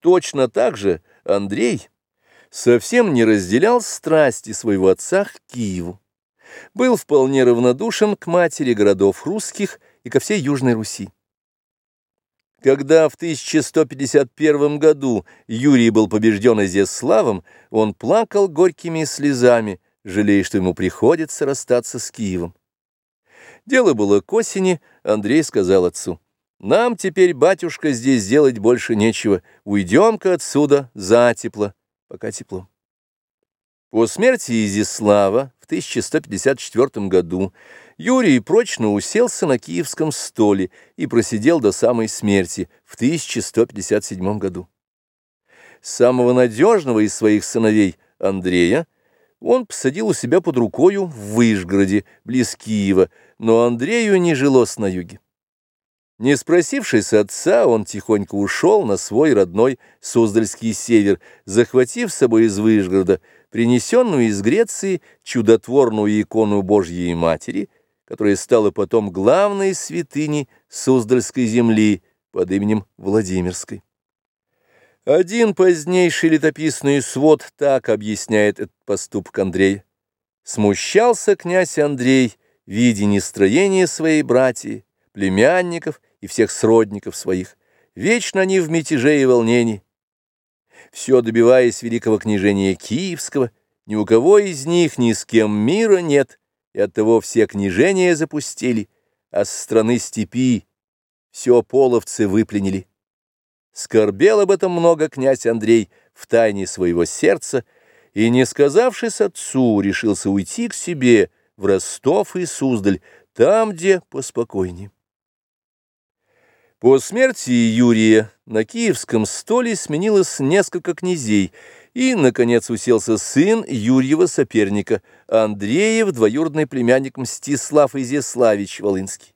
Точно так же Андрей совсем не разделял страсти своего отца к Киеву. Был вполне равнодушен к матери городов русских и ко всей Южной Руси. Когда в 1151 году Юрий был побежден Изяславом, он плакал горькими слезами, жалея, что ему приходится расстаться с Киевом. Дело было к осени, Андрей сказал отцу, «Нам теперь, батюшка, здесь делать больше нечего, уйдем-ка отсюда затепло, пока тепло». По смерти Изяслава в 1154 году Юрий прочно уселся на киевском столе и просидел до самой смерти в 1157 году. Самого надежного из своих сыновей, Андрея, он посадил у себя под рукою в Выжгороде, близ Киева, но Андрею не жилось на юге. Не спросившись отца, он тихонько ушел на свой родной Суздальский север, захватив с собой из Выжгорода принесенную из Греции чудотворную икону Божьей Матери, которая стала потом главной святыней Суздальской земли под именем Владимирской. Один позднейший летописный свод так объясняет этот поступок Андрея. Смущался князь Андрей, видя нестроение своей братьи, племянников и всех сродников своих. Вечно они в мятеже и волнении. Все добиваясь великого княжения Киевского, ни у кого из них ни с кем мира нет, и оттого все княжения запустили, а с страны степи все половцы выпленили. Скорбел об этом много князь Андрей в тайне своего сердца, и, не сказавшись отцу, решился уйти к себе в Ростов и Суздаль, там, где поспокойнее. По смерти Юрия на киевском столе сменилось несколько князей, и, наконец, уселся сын Юрьева соперника, Андреев, двоюродный племянник Мстислав Изяславич Волынский.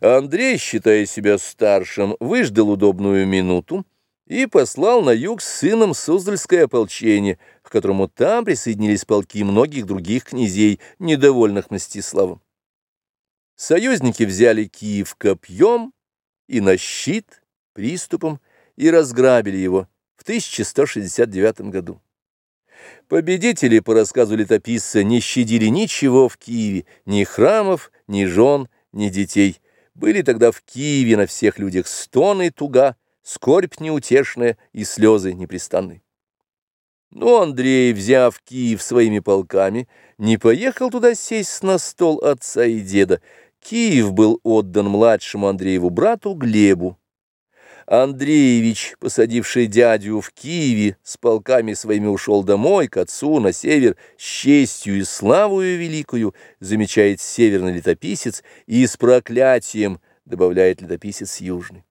Андрей, считая себя старшим, выждал удобную минуту и послал на юг с сыном Суздальское ополчение, к которому там присоединились полки многих других князей, недовольных Мстиславом. Союзники взяли Киев копьем, и на щит приступом и разграбили его в 1169 году. Победители, по рассказу летописца, не щадили ничего в Киеве, ни храмов, ни жен, ни детей. Были тогда в Киеве на всех людях стоны туга, скорбь неутешная и слезы непрестанные. Но Андрей, взяв Киев своими полками, не поехал туда сесть на стол отца и деда, Киев был отдан младшему Андрееву брату Глебу. Андреевич, посадивший дядю в Киеве, с полками своими ушел домой, к отцу, на север, с честью и славою великую, замечает северный летописец, и с проклятием, добавляет летописец южный.